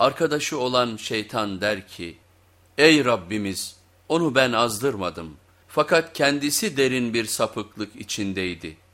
Arkadaşı olan şeytan der ki, ey Rabbimiz onu ben azdırmadım fakat kendisi derin bir sapıklık içindeydi.''